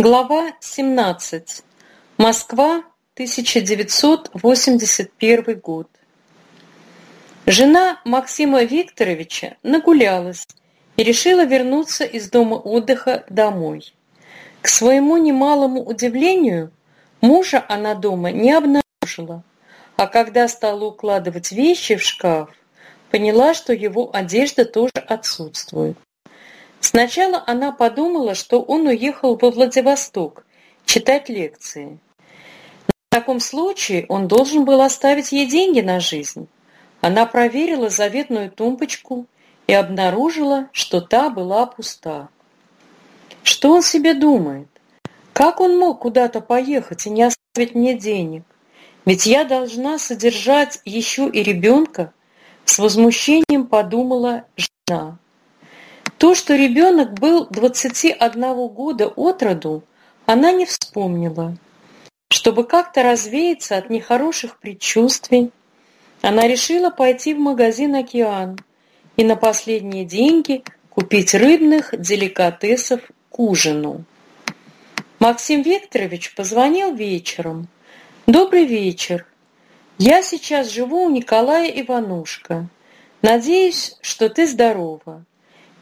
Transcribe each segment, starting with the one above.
Глава 17. Москва, 1981 год. Жена Максима Викторовича нагулялась и решила вернуться из дома отдыха домой. К своему немалому удивлению, мужа она дома не обнаружила, а когда стала укладывать вещи в шкаф, поняла, что его одежда тоже отсутствует. Сначала она подумала, что он уехал во Владивосток читать лекции. В таком случае он должен был оставить ей деньги на жизнь. Она проверила заветную тумбочку и обнаружила, что та была пуста. Что он себе думает? Как он мог куда-то поехать и не оставить мне денег? Ведь я должна содержать еще и ребенка, с возмущением подумала жена. То, что ребенок был 21 года от роду, она не вспомнила. Чтобы как-то развеяться от нехороших предчувствий, она решила пойти в магазин «Океан» и на последние деньги купить рыбных деликатесов к ужину. Максим Викторович позвонил вечером. «Добрый вечер. Я сейчас живу у Николая Иванушка. Надеюсь, что ты здорова.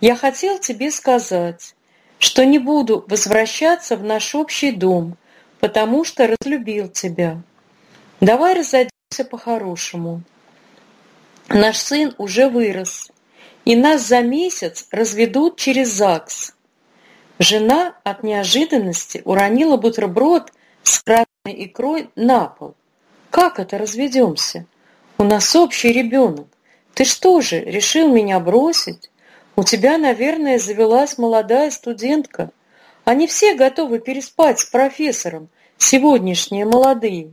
Я хотел тебе сказать, что не буду возвращаться в наш общий дом, потому что разлюбил тебя. Давай разойдемся по-хорошему. Наш сын уже вырос, и нас за месяц разведут через ЗАГС. Жена от неожиданности уронила бутерброд с красной икрой на пол. Как это разведемся? У нас общий ребенок. Ты что же, решил меня бросить? У тебя, наверное, завелась молодая студентка. Они все готовы переспать с профессором, сегодняшние молодые.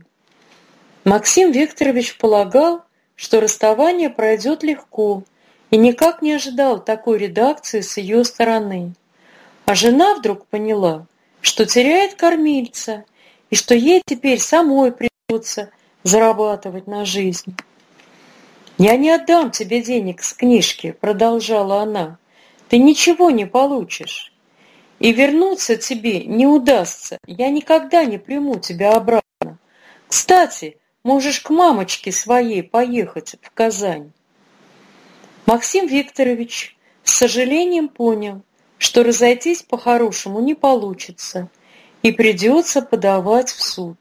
Максим Викторович полагал, что расставание пройдет легко, и никак не ожидал такой редакции с ее стороны. А жена вдруг поняла, что теряет кормильца, и что ей теперь самой придется зарабатывать на жизнь. «Я не отдам тебе денег с книжки», — продолжала она. «Ты ничего не получишь. И вернуться тебе не удастся. Я никогда не приму тебя обратно. Кстати, можешь к мамочке своей поехать в Казань». Максим Викторович с сожалением понял, что разойтись по-хорошему не получится и придется подавать в суд.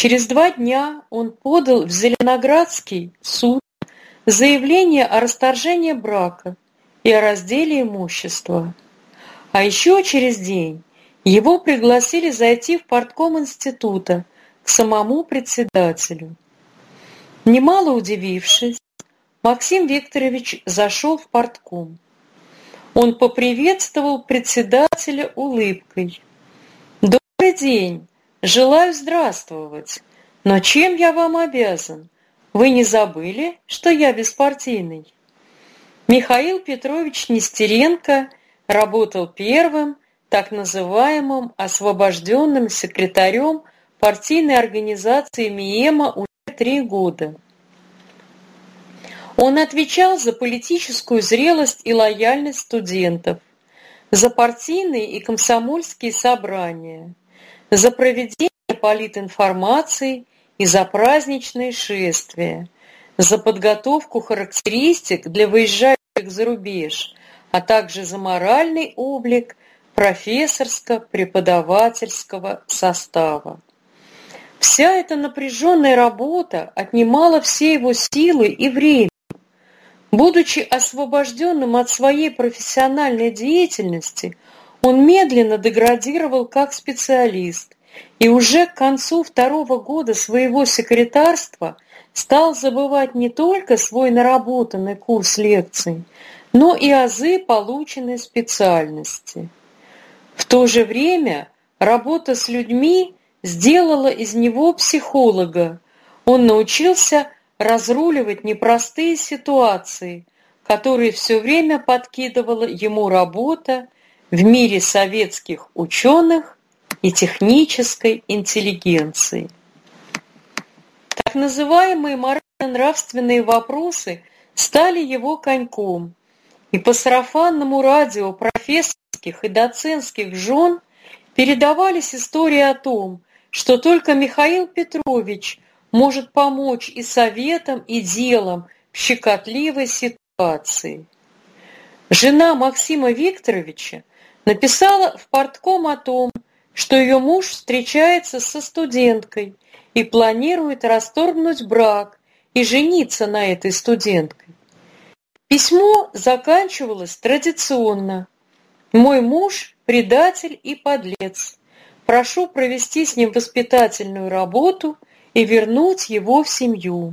Через два дня он подал в Зеленоградский суд заявление о расторжении брака и о разделе имущества. А еще через день его пригласили зайти в портком института к самому председателю. Немало удивившись, Максим Викторович зашел в портком. Он поприветствовал председателя улыбкой. «Добрый день! Желаю здравствовать. Но чем я вам обязан? Вы не забыли, что я беспартийный? Михаил Петрович Нестеренко работал первым, так называемым освобожденным секретарем партийной организации МИЭМа уже три года. Он отвечал за политическую зрелость и лояльность студентов, за партийные и комсомольские собрания – за проведение политинформации и за праздничные шествия, за подготовку характеристик для выезжающих за рубеж, а также за моральный облик профессорско-преподавательского состава. Вся эта напряженная работа отнимала все его силы и время. Будучи освобожденным от своей профессиональной деятельности – он медленно деградировал как специалист и уже к концу второго года своего секретарства стал забывать не только свой наработанный курс лекций, но и азы полученной специальности. В то же время работа с людьми сделала из него психолога. Он научился разруливать непростые ситуации, которые все время подкидывала ему работа в мире советских ученых и технической интеллигенции. Так называемые морально-нравственные вопросы стали его коньком, и по сарафанному радио профессорских и доцентских жен передавались истории о том, что только Михаил Петрович может помочь и советом, и делом в щекотливой ситуации. Жена Максима Викторовича написала в портком о том, что ее муж встречается со студенткой и планирует расторгнуть брак и жениться на этой студентке. Письмо заканчивалось традиционно. «Мой муж – предатель и подлец. Прошу провести с ним воспитательную работу и вернуть его в семью».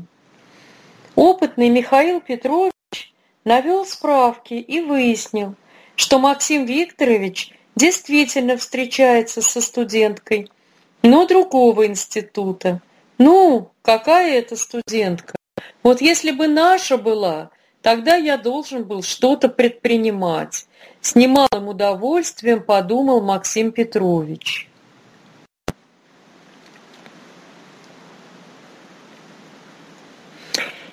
Опытный Михаил Петрович навел справки и выяснил, что Максим Викторович действительно встречается со студенткой, но другого института. Ну, какая это студентка? Вот если бы наша была, тогда я должен был что-то предпринимать. С немалым удовольствием подумал Максим Петрович.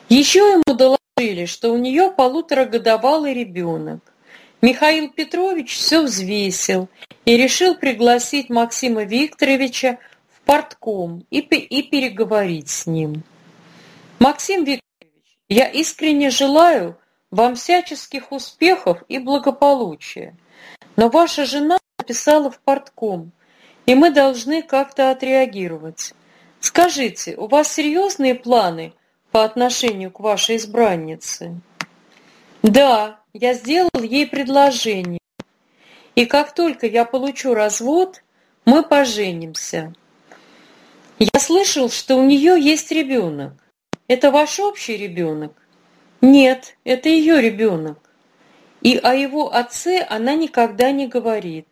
Еще ему доложили, что у нее полуторагодовалый ребенок. Михаил Петрович все взвесил и решил пригласить Максима Викторовича в портком и, и переговорить с ним. Максим Викторович, я искренне желаю вам всяческих успехов и благополучия, но ваша жена написала в портком, и мы должны как-то отреагировать. Скажите, у вас серьезные планы по отношению к вашей избраннице? Да, я сделал ей предложение. И как только я получу развод, мы поженимся. Я слышал, что у нее есть ребенок. Это ваш общий ребенок? Нет, это ее ребенок. И о его отце она никогда не говорит.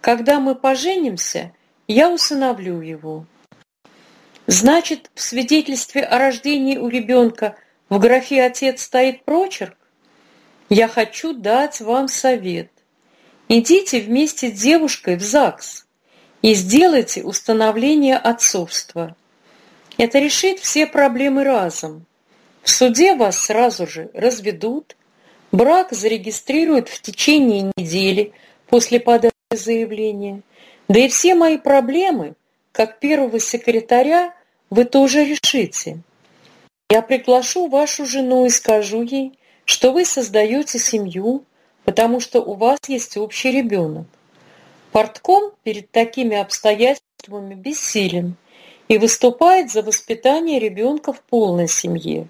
Когда мы поженимся, я усыновлю его. Значит, в свидетельстве о рождении у ребенка в графе «отец» стоит прочерк? Я хочу дать вам совет. Идите вместе с девушкой в ЗАГС и сделайте установление отцовства. Это решит все проблемы разом. В суде вас сразу же разведут, брак зарегистрируют в течение недели после подачи заявления, да и все мои проблемы, как первого секретаря, вы тоже решите. Я приглашу вашу жену и скажу ей, что вы создаете семью, потому что у вас есть общий ребенок. Портком перед такими обстоятельствами бессилен и выступает за воспитание ребенка в полной семье.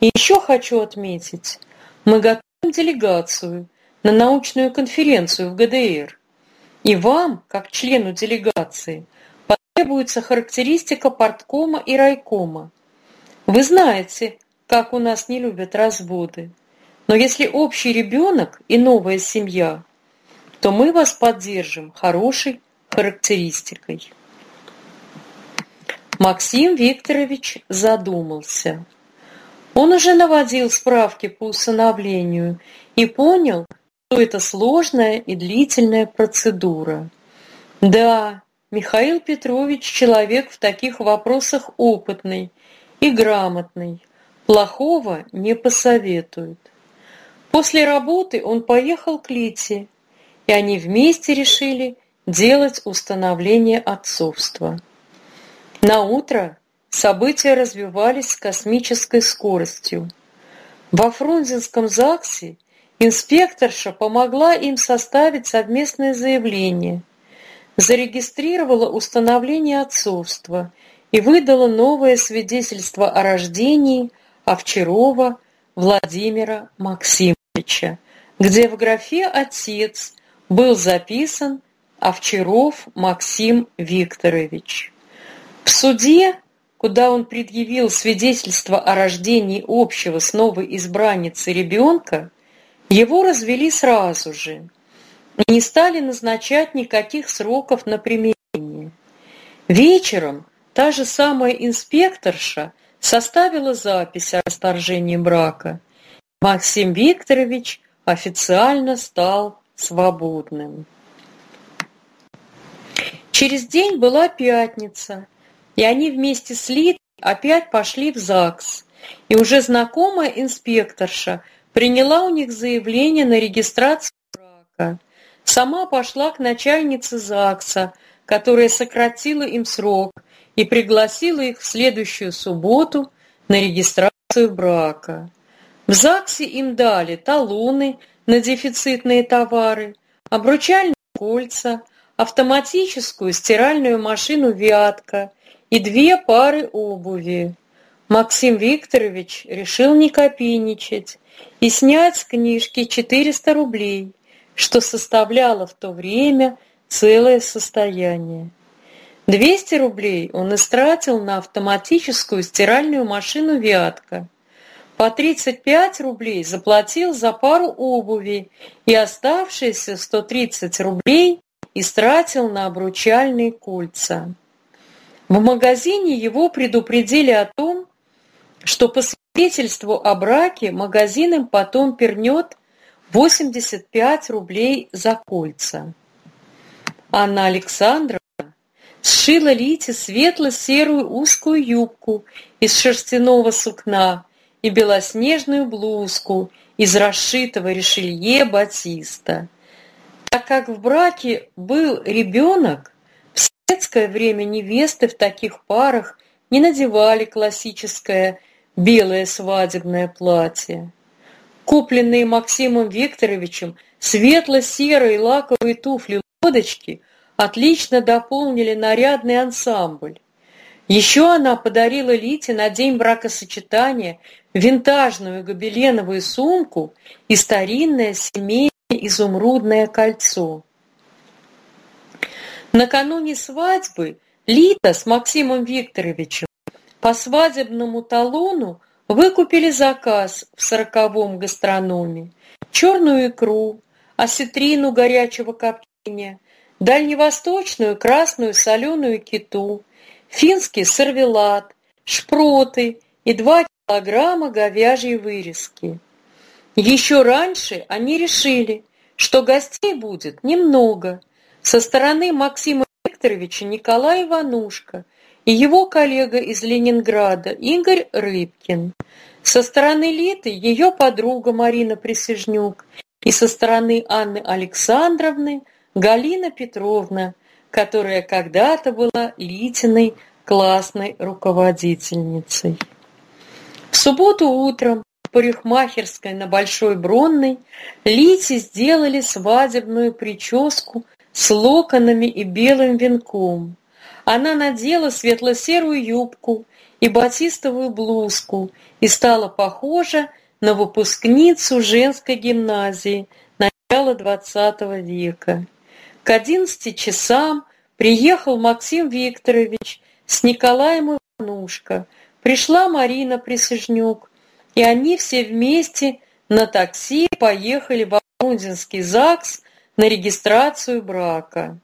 И еще хочу отметить, мы готовим делегацию на научную конференцию в ГДР. И вам, как члену делегации, потребуется характеристика порткома и райкома. Вы знаете, как у нас не любят разводы. Но если общий ребенок и новая семья, то мы вас поддержим хорошей характеристикой. Максим Викторович задумался. Он уже наводил справки по усыновлению и понял, что это сложная и длительная процедура. Да, Михаил Петрович человек в таких вопросах опытный и грамотный, плохого не посоветует. После работы он поехал к Лите, и они вместе решили делать установление отцовства. На утро события развивались с космической скоростью. Во Фрунзенском ЗАГСе инспекторша помогла им составить совместное заявление, зарегистрировала установление отцовства и выдала новое свидетельство о рождении Овчарова Владимира Максимовича. Петровича, где в графе «Отец» был записан Овчаров Максим Викторович. В суде, куда он предъявил свидетельство о рождении общего с новой избранницей ребенка, его развели сразу же и не стали назначать никаких сроков на примирение. Вечером та же самая инспекторша составила запись о расторжении брака – Максим Викторович официально стал свободным. Через день была пятница, и они вместе с Литой опять пошли в ЗАГС, и уже знакомая инспекторша приняла у них заявление на регистрацию брака. сама пошла к начальнице ЗАГСа, которая сократила им срок и пригласила их в следующую субботу на регистрацию брака. В ЗАГСе им дали талоны на дефицитные товары, обручальные кольца, автоматическую стиральную машину «Вятка» и две пары обуви. Максим Викторович решил не копейничать и снять с книжки 400 рублей, что составляло в то время целое состояние. 200 рублей он истратил на автоматическую стиральную машину «Вятка». По 35 рублей заплатил за пару обуви и оставшиеся 130 рублей истратил на обручальные кольца. В магазине его предупредили о том, что по свидетельству о браке магазин им потом пернет 85 рублей за кольца. Анна Александровна сшила Лите светло-серую узкую юбку из шерстяного сукна и белоснежную блузку из расшитого решелье батиста. Так как в браке был ребенок, в советское время невесты в таких парах не надевали классическое белое свадебное платье. Купленные Максимом Викторовичем светло-серые лаковые туфли-лодочки отлично дополнили нарядный ансамбль. Еще она подарила Лите на день бракосочетания винтажную гобеленовую сумку и старинное семейное изумрудное кольцо. Накануне свадьбы Лита с Максимом Викторовичем по свадебному талону выкупили заказ в сороковом гастрономе, черную икру, осетрину горячего копчения, дальневосточную красную соленую киту, финский сервелат, шпроты и два килограмма говяжьей вырезки. Еще раньше они решили, что гостей будет немного. Со стороны Максима Викторовича Николай Иванушка – и его коллега из Ленинграда Игорь Рыбкин. Со стороны Литы ее подруга Марина Присяжнюк и со стороны Анны Александровны Галина Петровна, которая когда-то была Литиной классной руководительницей. В субботу утром в парикмахерской на Большой Бронной Лите сделали свадебную прическу с локонами и белым венком. Она надела светло-серую юбку и батистовую блузку и стала похожа на выпускницу женской гимназии начала XX века. К одиннадцати часам приехал Максим Викторович с Николаем Иванушко, пришла Марина Присыжнюк, и они все вместе на такси поехали в Абундинский ЗАГС на регистрацию брака.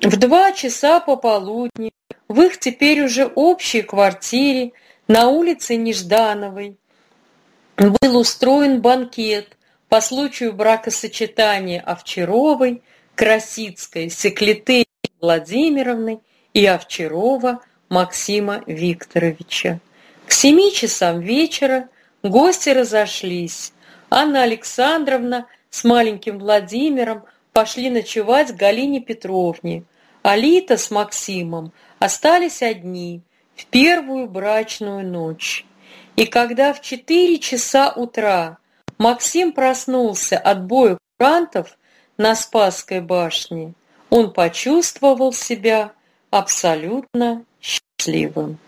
В два часа пополудни в их теперь уже общей квартире на улице Неждановой был устроен банкет по случаю бракосочетания Овчаровой, Красицкой, Секлетей Владимировны и Овчарова Максима Викторовича. К семи часам вечера гости разошлись. Анна Александровна с маленьким Владимиром пошли ночевать к Галине Петровне, а Лита с Максимом остались одни в первую брачную ночь. И когда в четыре часа утра Максим проснулся от боя курантов на Спасской башне, он почувствовал себя абсолютно счастливым.